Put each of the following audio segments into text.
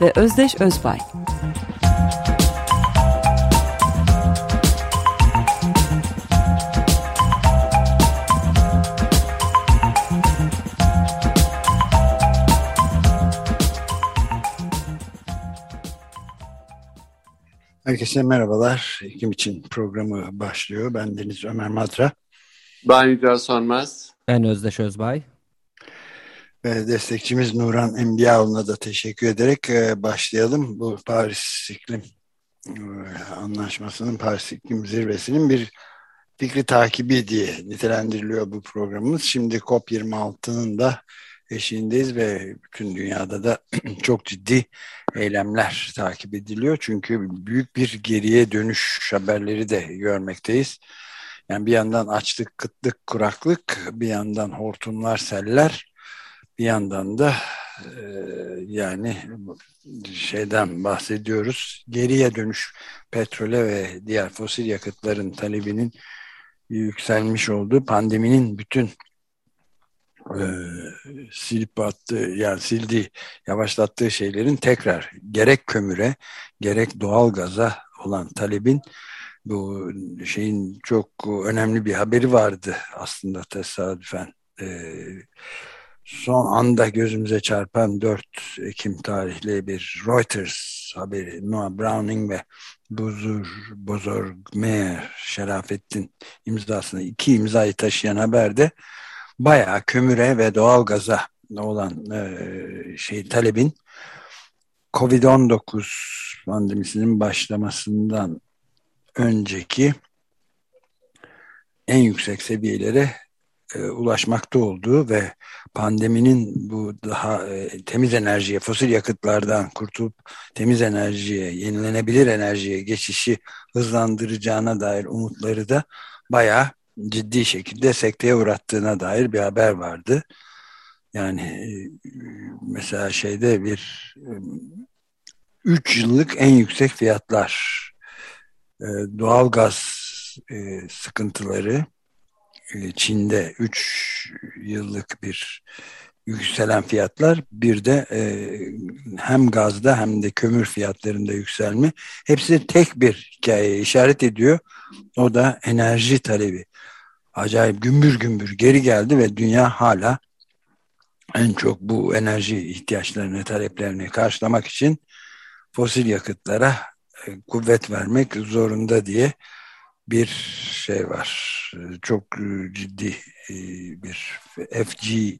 ve Özdeş Özbay. Herkese merhabalar. Kim için programı başlıyor. Ben Deniz Ömer Madra. Ben Yücel Sönmez. Ben Özdeş Özbay. Destekçimiz Nuran Enbiyaoğlu'na da teşekkür ederek e, başlayalım. Bu Paris İklim e, Anlaşması'nın, Paris İklim Zirvesi'nin bir fikri takibi diye nitelendiriliyor bu programımız. Şimdi COP26'nın da eşiğindeyiz ve bütün dünyada da çok ciddi eylemler takip ediliyor. Çünkü büyük bir geriye dönüş haberleri de görmekteyiz. Yani bir yandan açlık, kıtlık, kuraklık, bir yandan hortumlar, seller, bir yandan da e, yani şeyden bahsediyoruz. Geriye dönüş petrole ve diğer fosil yakıtların talebinin yükselmiş olduğu pandeminin bütün e, silip attığı yani sildiği yavaşlattığı şeylerin tekrar gerek kömüre gerek doğal gaza olan talebin bu şeyin çok önemli bir haberi vardı aslında tesadüfen e, son anda gözümüze çarpan 4 Ekim tarihli bir Reuters haberi. Noah Browning ve Buzur Bozor Meyer Şerafettin imzasını iki imzayı taşıyan haberde bayağı kömüre ve doğal gaza olan e, şey talebin Covid-19 pandemisinin başlamasından önceki en yüksek seviyelere e, ulaşmakta olduğu ve pandeminin bu daha e, temiz enerjiye, fosil yakıtlardan kurtulup temiz enerjiye, yenilenebilir enerjiye geçişi hızlandıracağına dair umutları da bayağı ciddi şekilde sekteye uğrattığına dair bir haber vardı. Yani e, mesela şeyde bir 3 yıllık en yüksek fiyatlar doğal gaz sıkıntıları Çin'de 3 yıllık bir yükselen fiyatlar bir de e, hem gazda hem de kömür fiyatlarında yükselme hepsi tek bir hikayeye işaret ediyor. O da enerji talebi. Acayip gümbür gümbür geri geldi ve dünya hala en çok bu enerji ihtiyaçlarını, taleplerini karşılamak için fosil yakıtlara e, kuvvet vermek zorunda diye bir şey var. Çok ciddi e, bir FGE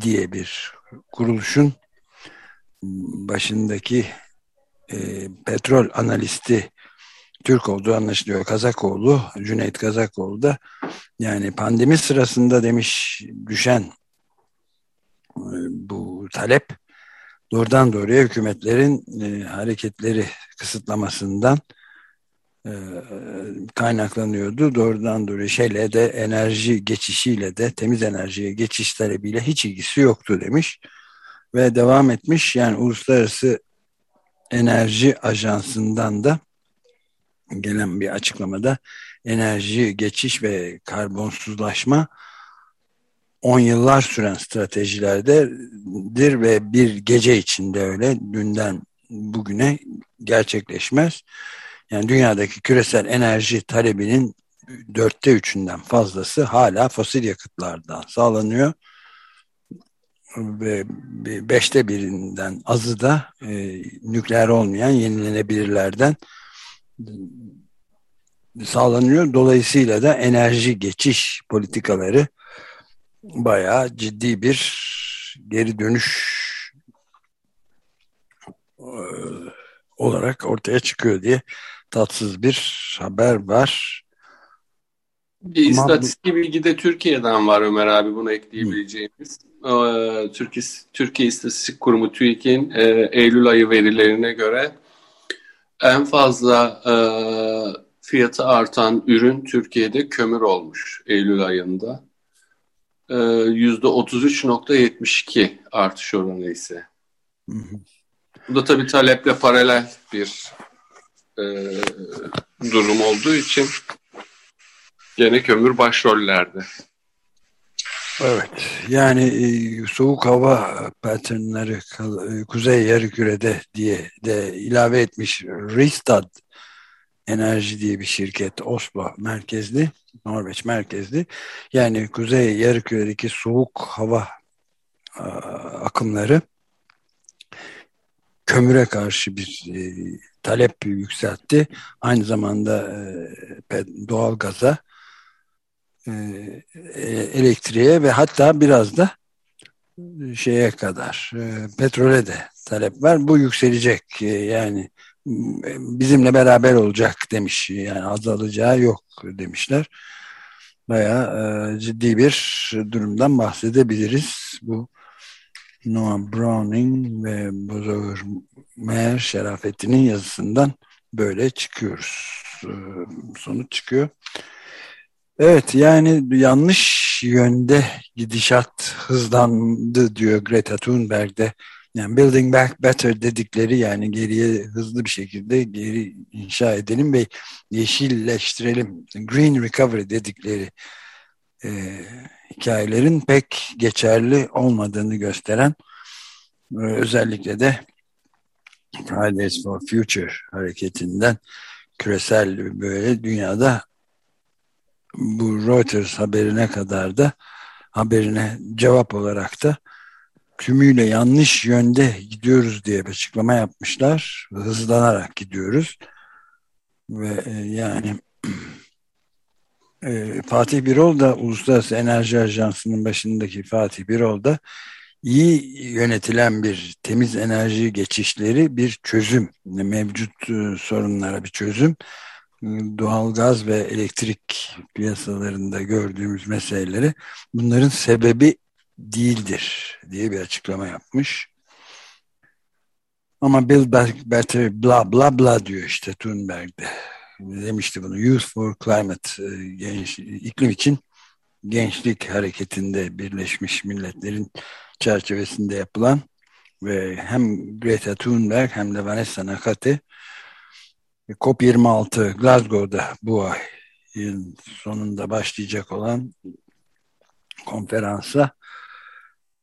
diye bir kuruluşun başındaki e, petrol analisti Türk olduğu anlaşılıyor. Kazakoğlu, Cüneyt Kazakoğlu da yani pandemi sırasında demiş düşen e, bu talep doğrudan doğruya hükümetlerin e, hareketleri kısıtlamasından e, kaynaklanıyordu. Doğrudan doğruya şeyle de enerji geçişiyle de temiz enerjiye geçiş talebiyle hiç ilgisi yoktu demiş. Ve devam etmiş yani Uluslararası Enerji Ajansı'ndan da gelen bir açıklamada enerji geçiş ve karbonsuzlaşma 10 yıllar süren stratejilerdedir ve bir gece içinde öyle dünden bugüne gerçekleşmez. Yani dünyadaki küresel enerji talebinin dörtte üçünden fazlası hala fosil yakıtlardan sağlanıyor. Ve beşte birinden azı da e, nükleer olmayan yenilenebilirlerden sağlanıyor. Dolayısıyla da enerji geçiş politikaları bayağı ciddi bir geri dönüş e, olarak ortaya çıkıyor diye tatsız bir haber var. Bir Ama istatistik bu... bilgi de Türkiye'den var Ömer abi bunu ekleyebileceğimiz. Ee, Türkiye, Türkiye İstatistik Kurumu TÜİK'in e, Eylül ayı verilerine göre en fazla e, fiyatı artan ürün Türkiye'de kömür olmuş Eylül ayında. E, %33.72 artış oranı ise. Bu da tabii taleple paralel bir e, durum olduğu için gene kömür başrollerde. Evet yani e, soğuk hava patternları e, kuzey yarı diye de ilave etmiş Ristad Enerji diye bir şirket Oslo merkezli Norveç merkezli yani kuzey yarı soğuk hava akımları kömüre karşı bir e, talep yükseltti. Aynı zamanda e, doğal gaza e, e, elektriğe ve hatta biraz da şeye kadar e, petrole de talep var. Bu yükselecek yani bizimle beraber olacak demiş. Yani azalacağı yok demişler. Bayağı ciddi bir durumdan bahsedebiliriz. Bu Noah Browning ve Bozor Meher Şerafettin'in yazısından böyle çıkıyoruz. Sonuç çıkıyor. Evet yani yanlış yönde gidişat hızlandı diyor Greta Thunberg'de. Yani building back better dedikleri yani geriye hızlı bir şekilde geri inşa edelim ve yeşilleştirelim. Green recovery dedikleri e, hikayelerin pek geçerli olmadığını gösteren e, özellikle de Fridays for Future hareketinden küresel böyle dünyada bu Reuters haberine kadar da haberine cevap olarak da tümüyle yanlış yönde gidiyoruz diye bir açıklama yapmışlar. Hızlanarak gidiyoruz. Ve e, yani e, Fatih Birol da Uluslararası Enerji Ajansı'nın başındaki Fatih Birol da iyi yönetilen bir temiz enerji geçişleri bir çözüm. Mevcut e, sorunlara bir çözüm doğal gaz ve elektrik piyasalarında gördüğümüz meseleleri bunların sebebi değildir diye bir açıklama yapmış. Ama Back Better bla bla bla diyor işte Thunberg'de. Demişti bunu. Youth for Climate e, genç, iklim için gençlik hareketinde Birleşmiş Milletler'in çerçevesinde yapılan ve hem Greta Thunberg hem de Vanessa Nakate COP26 Glasgow'da bu ay yılın sonunda başlayacak olan konferansa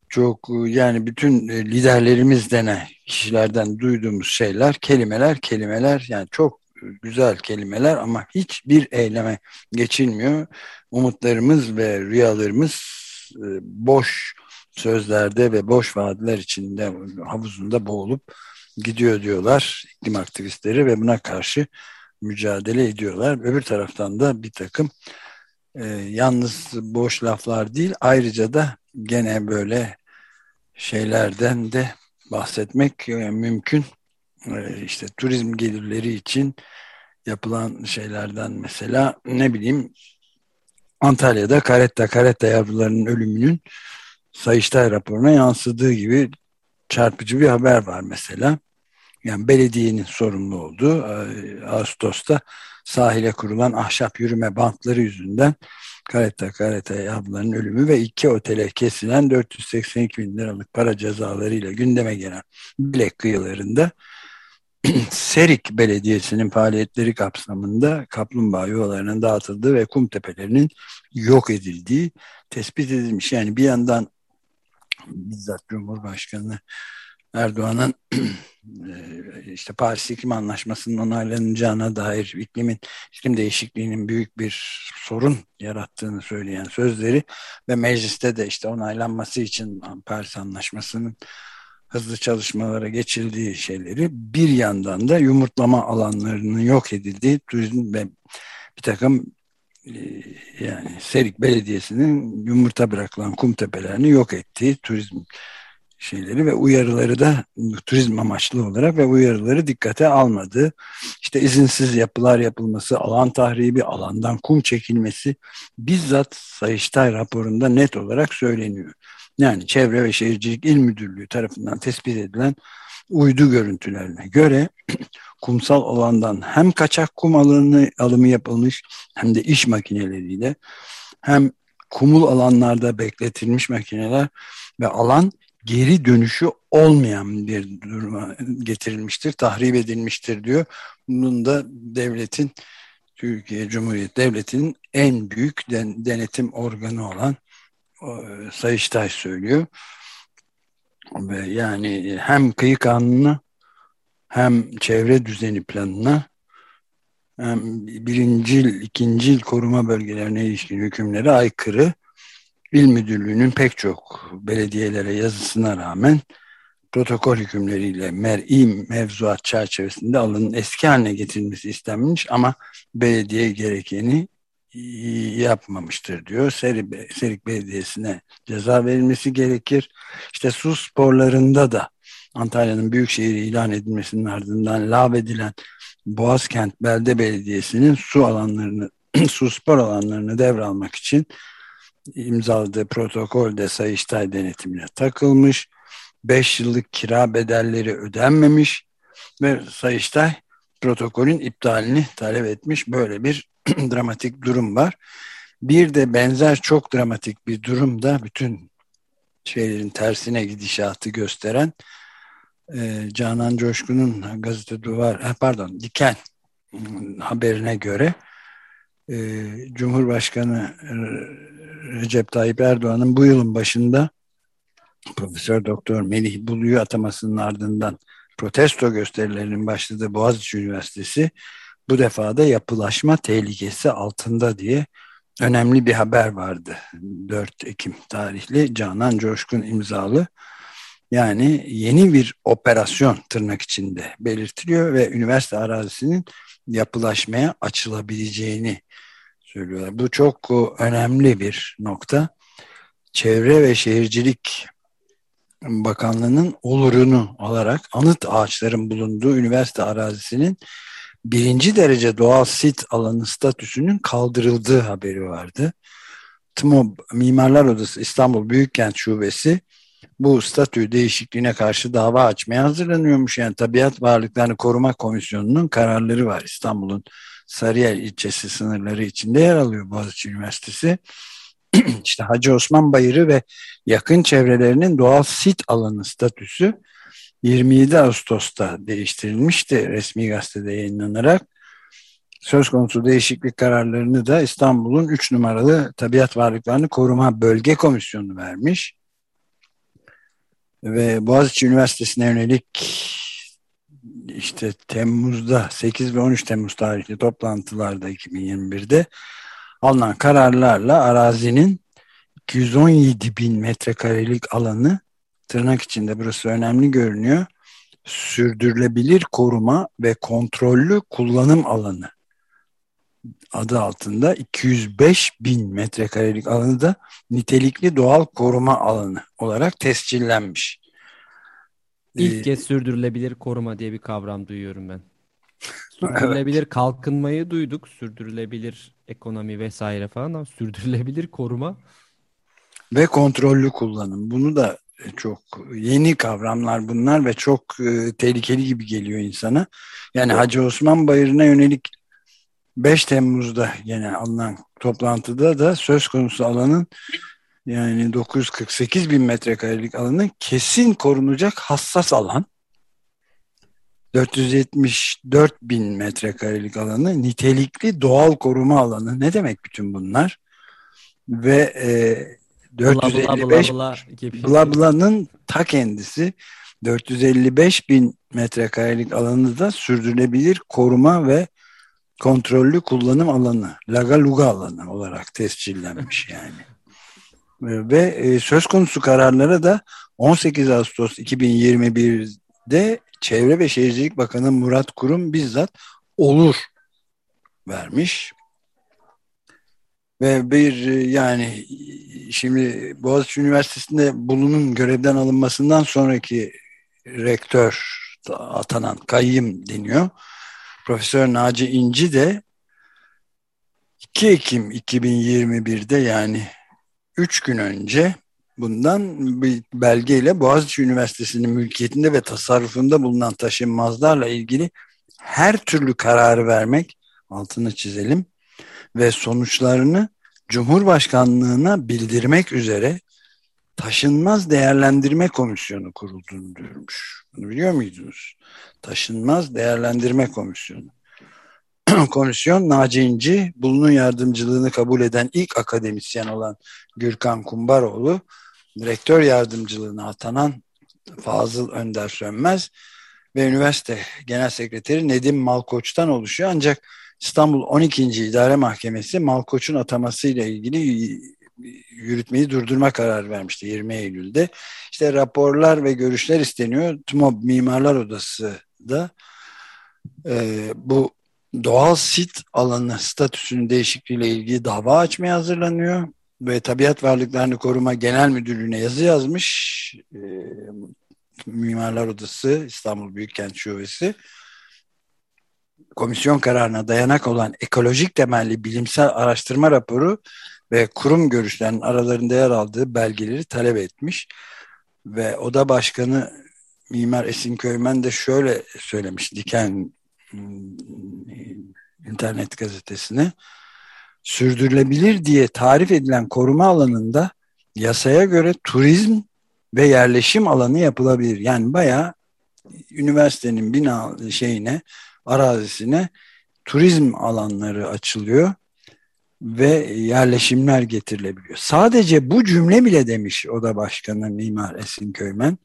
çok yani bütün liderlerimiz denen kişilerden duyduğumuz şeyler, kelimeler, kelimeler yani çok güzel kelimeler ama hiçbir eyleme geçilmiyor. Umutlarımız ve rüyalarımız e, boş sözlerde ve boş vaatler içinde havuzunda boğulup gidiyor diyorlar iklim aktivistleri ve buna karşı mücadele ediyorlar. Öbür taraftan da bir takım e, yalnız boş laflar değil ayrıca da gene böyle şeylerden de bahsetmek e, mümkün. E, işte turizm gelirleri için yapılan şeylerden mesela ne bileyim Antalya'da karetta karetta yavrularının ölümünün Sayıştay raporuna yansıdığı gibi çarpıcı bir haber var mesela. Yani belediyenin sorumlu olduğu e, Ağustos'ta sahile kurulan ahşap yürüme bantları yüzünden kareta kareta yavruların ölümü ve iki otele kesilen 482 bin liralık para cezalarıyla gündeme gelen Bilek kıyılarında Serik Belediyesi'nin faaliyetleri kapsamında kaplumbağa yuvalarının dağıtıldığı ve kum tepelerinin yok edildiği tespit edilmiş. Yani bir yandan bizzat Cumhurbaşkanı Erdoğan'ın e, işte Paris İklim Anlaşması'nın onaylanacağına dair iklimin iklim değişikliğinin büyük bir sorun yarattığını söyleyen sözleri ve mecliste de işte onaylanması için Paris Anlaşması'nın hızlı çalışmalara geçildiği şeyleri bir yandan da yumurtlama alanlarının yok edildiği turizm ve bir takım e, yani Serik Belediyesi'nin yumurta bırakılan kum tepelerini yok ettiği turizm şeyleri ve uyarıları da turizm amaçlı olarak ve uyarıları dikkate almadı. İşte izinsiz yapılar yapılması, alan tahribi, alandan kum çekilmesi bizzat Sayıştay raporunda net olarak söyleniyor. Yani Çevre ve Şehircilik İl Müdürlüğü tarafından tespit edilen uydu görüntülerine göre kumsal alandan hem kaçak kum alanı, alımı yapılmış hem de iş makineleriyle hem kumul alanlarda bekletilmiş makineler ve alan geri dönüşü olmayan bir duruma getirilmiştir, tahrip edilmiştir diyor. Bunun da devletin, Türkiye Cumhuriyet Devleti'nin en büyük den, denetim organı olan Sayıştay söylüyor. Ve yani hem kıyı kanununa hem çevre düzeni planına hem birincil, ikincil koruma bölgelerine ilişkin hükümlere aykırı İl Müdürlüğü'nün pek çok belediyelere yazısına rağmen protokol hükümleriyle mer'i mevzuat çerçevesinde alanın eski haline getirilmesi istenmiş ama belediye gerekeni yapmamıştır diyor. Seri, Serik Belediyesi'ne ceza verilmesi gerekir. İşte su sporlarında da Antalya'nın büyükşehir ilan edilmesinin ardından lağvedilen Boğazkent Belde Belediyesi'nin su alanlarını su spor alanlarını devralmak için imzaladığı protokolde Sayıştay denetimine takılmış. 5 yıllık kira bedelleri ödenmemiş ve Sayıştay protokolün iptalini talep etmiş. Böyle bir dramatik durum var. Bir de benzer çok dramatik bir durum da bütün şeylerin tersine gidişatı gösteren e, Canan Coşkun'un gazete duvar pardon Diken haberine göre e, Cumhurbaşkanı Recep Tayyip Erdoğan'ın bu yılın başında Profesör Doktor Melih Bulu'yu atamasının ardından protesto gösterilerinin başladığı Boğaziçi Üniversitesi bu defa da yapılaşma tehlikesi altında diye önemli bir haber vardı. 4 Ekim tarihli Canan Coşkun imzalı. Yani yeni bir operasyon tırnak içinde belirtiliyor ve üniversite arazisinin yapılaşmaya açılabileceğini söylüyorlar. Bu çok önemli bir nokta. Çevre ve Şehircilik Bakanlığı'nın olurunu alarak anıt ağaçların bulunduğu üniversite arazisinin birinci derece doğal sit alanı statüsünün kaldırıldığı haberi vardı. TMO Mimarlar Odası İstanbul Büyükkent Şubesi bu statü değişikliğine karşı dava açmaya hazırlanıyormuş. Yani Tabiat Varlıklarını Koruma Komisyonu'nun kararları var İstanbul'un Sarıyer ilçesi sınırları içinde yer alıyor Boğaziçi Üniversitesi. işte Hacı Osman Bayırı ve yakın çevrelerinin doğal sit alanı statüsü 27 Ağustos'ta değiştirilmişti resmi gazetede yayınlanarak. Söz konusu değişiklik kararlarını da İstanbul'un 3 numaralı Tabiat Varlıklarını Koruma Bölge Komisyonu vermiş. Ve Boğaziçi Üniversitesi'ne yönelik işte Temmuz'da 8 ve 13 Temmuz tarihli toplantılarda 2021'de alınan kararlarla arazinin 217 bin metrekarelik alanı tırnak içinde burası önemli görünüyor sürdürülebilir koruma ve kontrollü kullanım alanı adı altında 205 bin metrekarelik alanı da nitelikli doğal koruma alanı olarak tescillenmiş. İlk ee, kez sürdürülebilir koruma diye bir kavram duyuyorum ben. Sürdürülebilir evet. kalkınmayı duyduk. Sürdürülebilir ekonomi vesaire falan ama sürdürülebilir koruma. Ve kontrollü kullanım. Bunu da çok yeni kavramlar bunlar ve çok e, tehlikeli gibi geliyor insana. Yani evet. Hacı Osman Bayırı'na yönelik 5 Temmuz'da yine alınan toplantıda da söz konusu alanın yani 948 bin metrekarelik alanın kesin korunacak hassas alan. 474 bin metrekarelik alanı nitelikli doğal koruma alanı. Ne demek bütün bunlar? Ve e, 455 bla bla'nın ta kendisi 455 bin metrekarelik alanı da sürdürülebilir koruma ve kontrollü kullanım alanı, Laga Luga alanı olarak tescillenmiş yani. Ve e, söz konusu kararlara da 18 Ağustos 2021'de Çevre ve Şehircilik Bakanı Murat Kurum bizzat olur vermiş. Ve bir e, yani şimdi Boğaziçi Üniversitesi'nde Bulu'nun görevden alınmasından sonraki rektör atanan kayyım deniyor. Profesör Naci İnci de 2 Ekim 2021'de yani 3 gün önce bundan bir belgeyle Boğaziçi Üniversitesi'nin mülkiyetinde ve tasarrufunda bulunan taşınmazlarla ilgili her türlü kararı vermek altını çizelim ve sonuçlarını Cumhurbaşkanlığına bildirmek üzere taşınmaz değerlendirme komisyonu kurulduğunu duyurmuş. Bunu biliyor muydunuz? Taşınmaz değerlendirme komisyonu. Komisyon Naci İnci, Bulu'nun yardımcılığını kabul eden ilk akademisyen olan Gürkan Kumbaroğlu, rektör yardımcılığına atanan Fazıl Önder Sönmez ve üniversite genel sekreteri Nedim Malkoç'tan oluşuyor. Ancak İstanbul 12. İdare Mahkemesi Malkoç'un atamasıyla ilgili yürütmeyi durdurma kararı vermişti 20 Eylül'de. İşte raporlar ve görüşler isteniyor. TMOB Mimarlar Odası da e, bu doğal sit alanı statüsünün değişikliğiyle ilgili dava açmaya hazırlanıyor ve Tabiat Varlıklarını Koruma Genel Müdürlüğü'ne yazı yazmış. E, Mimarlar Odası İstanbul Büyükkent Şubesi komisyon kararına dayanak olan ekolojik temelli bilimsel araştırma raporu ve kurum görüşlerinin aralarında yer aldığı belgeleri talep etmiş. Ve oda başkanı Mimar Esin Köymen de şöyle söylemiş Diken hmm, internet gazetesine sürdürülebilir diye tarif edilen koruma alanında yasaya göre turizm ve yerleşim alanı yapılabilir. Yani bayağı üniversitenin bina şeyine arazisine turizm alanları açılıyor ve yerleşimler getirilebiliyor. Sadece bu cümle bile demiş o da başkanı Mimar Esin Köymen.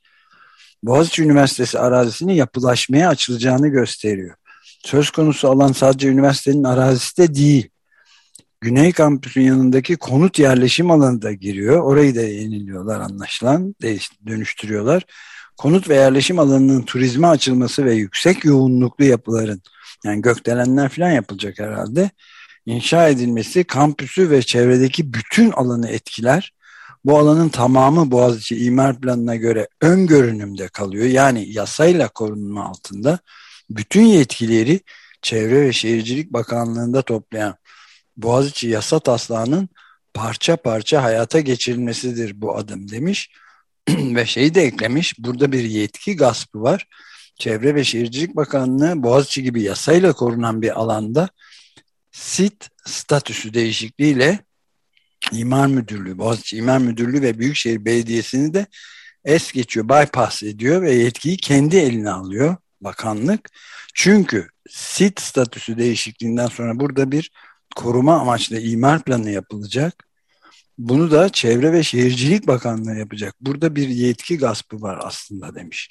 Boğaziçi Üniversitesi arazisinin yapılaşmaya açılacağını gösteriyor. Söz konusu alan sadece üniversitenin arazisi de değil. Güney kampüsün yanındaki konut yerleşim alanı da giriyor. Orayı da yeniliyorlar anlaşılan, dönüştürüyorlar. Konut ve yerleşim alanının turizme açılması ve yüksek yoğunluklu yapıların yani gökdelenler falan yapılacak herhalde inşa edilmesi kampüsü ve çevredeki bütün alanı etkiler. Bu alanın tamamı Boğaziçi imar planına göre ön görünümde kalıyor. Yani yasayla korunma altında bütün yetkileri Çevre ve Şehircilik Bakanlığı'nda toplayan Boğaziçi yasa taslağının parça parça hayata geçirilmesidir bu adım demiş. ve şeyi de eklemiş burada bir yetki gaspı var. Çevre ve Şehircilik Bakanlığı Boğaziçi gibi yasayla korunan bir alanda sit statüsü değişikliğiyle İmar Müdürlüğü, Boğaziçi İmar Müdürlüğü ve Büyükşehir Belediyesi'ni de es geçiyor, bypass ediyor ve yetkiyi kendi eline alıyor bakanlık. Çünkü sit statüsü değişikliğinden sonra burada bir koruma amaçlı imar planı yapılacak. Bunu da Çevre ve Şehircilik Bakanlığı yapacak. Burada bir yetki gaspı var aslında demiş.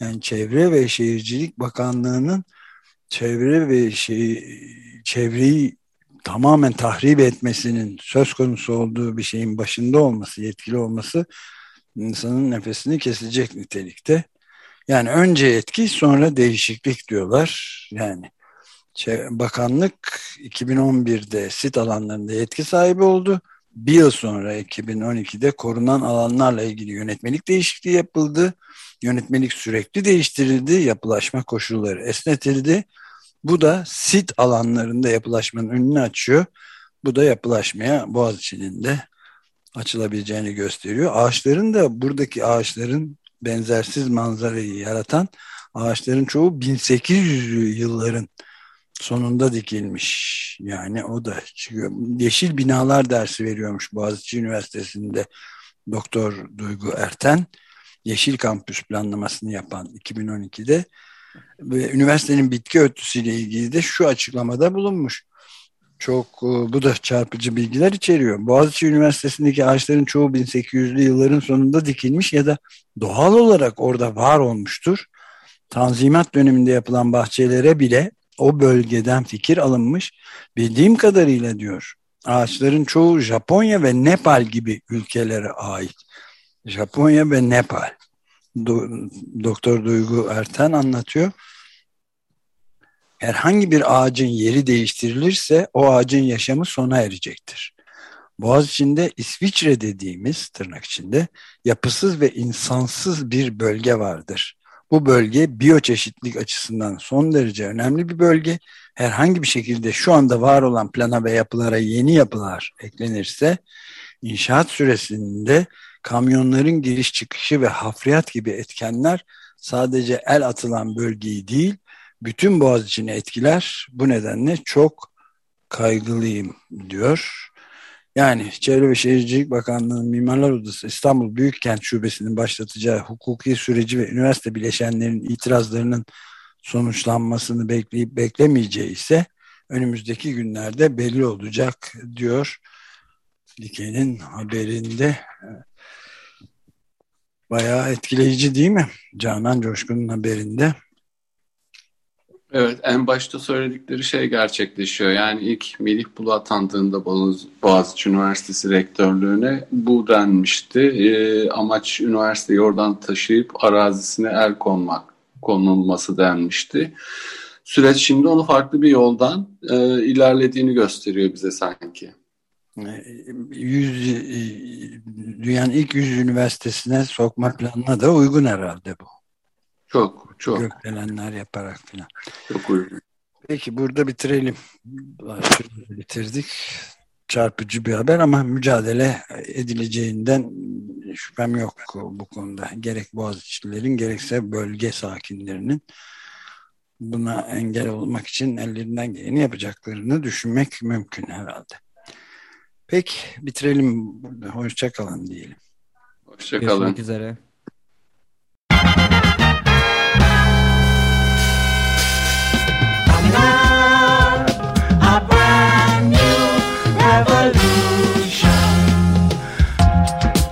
Yani Çevre ve Şehircilik Bakanlığı'nın çevre ve şey, çevreyi tamamen tahrip etmesinin söz konusu olduğu bir şeyin başında olması, yetkili olması insanın nefesini kesecek nitelikte. Yani önce yetki sonra değişiklik diyorlar. Yani bakanlık 2011'de sit alanlarında yetki sahibi oldu. Bir yıl sonra 2012'de korunan alanlarla ilgili yönetmelik değişikliği yapıldı. Yönetmelik sürekli değiştirildi. Yapılaşma koşulları esnetildi. Bu da sit alanlarında yapılaşmanın önünü açıyor. Bu da yapılaşmaya Boğaziçi'nin de açılabileceğini gösteriyor. Ağaçların da buradaki ağaçların benzersiz manzarayı yaratan ağaçların çoğu 1800'lü yılların sonunda dikilmiş. Yani o da çıkıyor. Yeşil binalar dersi veriyormuş Boğaziçi Üniversitesi'nde Doktor Duygu Erten. Yeşil kampüs planlamasını yapan 2012'de ve üniversitenin bitki örtüsüyle ilgili de şu açıklamada bulunmuş. Çok e, bu da çarpıcı bilgiler içeriyor. Boğaziçi Üniversitesi'ndeki ağaçların çoğu 1800'lü yılların sonunda dikilmiş ya da doğal olarak orada var olmuştur. Tanzimat döneminde yapılan bahçelere bile o bölgeden fikir alınmış. Bildiğim kadarıyla diyor ağaçların çoğu Japonya ve Nepal gibi ülkelere ait. Japonya ve Nepal. Do Doktor Duygu Erten anlatıyor. Herhangi bir ağacın yeri değiştirilirse o ağacın yaşamı sona erecektir. Boğaz içinde İsviçre dediğimiz tırnak içinde yapısız ve insansız bir bölge vardır. Bu bölge biyoçeşitlik açısından son derece önemli bir bölge. Herhangi bir şekilde şu anda var olan plana ve yapılara yeni yapılar eklenirse inşaat süresinde kamyonların giriş çıkışı ve hafriyat gibi etkenler sadece el atılan bölgeyi değil, bütün boğaz içini etkiler. Bu nedenle çok kaygılıyım diyor. Yani Çevre ve Şehircilik Bakanlığı'nın Mimarlar Odası İstanbul Büyükkent Şubesi'nin başlatacağı hukuki süreci ve üniversite bileşenlerinin itirazlarının sonuçlanmasını bekleyip beklemeyeceği ise önümüzdeki günlerde belli olacak diyor. Dike'nin haberinde bayağı etkileyici değil mi? Canan Coşkun'un haberinde. Evet, en başta söyledikleri şey gerçekleşiyor. Yani ilk Melih Bulu atandığında Boğaziçi Üniversitesi rektörlüğüne bu denmişti. E, amaç üniversiteyi oradan taşıyıp arazisine el konmak, konulması denmişti. Süreç şimdi onu farklı bir yoldan e, ilerlediğini gösteriyor bize sanki. Yüz, e, dünyanın ilk yüz üniversitesine sokma planına da uygun herhalde bu. Çok, çok. Gökdelenler yaparak falan. Çok uygun. Peki burada bitirelim. Bitirdik. Çarpıcı bir haber ama mücadele edileceğinden şüphem yok bu konuda. Gerek Boğaziçi'lilerin gerekse bölge sakinlerinin buna engel olmak için ellerinden geleni yapacaklarını düşünmek mümkün herhalde. Peki bitirelim burada. Hoşçakalın diyelim. Hoşçakalın. Görüşmek üzere.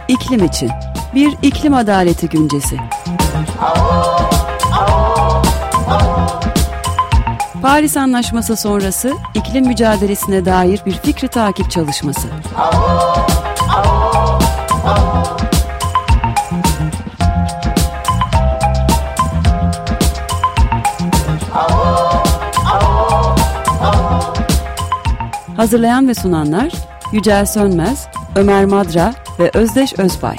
İklim için bir iklim adaleti güncesi. Paris Anlaşması sonrası iklim mücadelesine dair bir fikri takip çalışması. Hazırlayan ve sunanlar Yücel Sönmez, Ömer Madra ve Özdeş Özbay.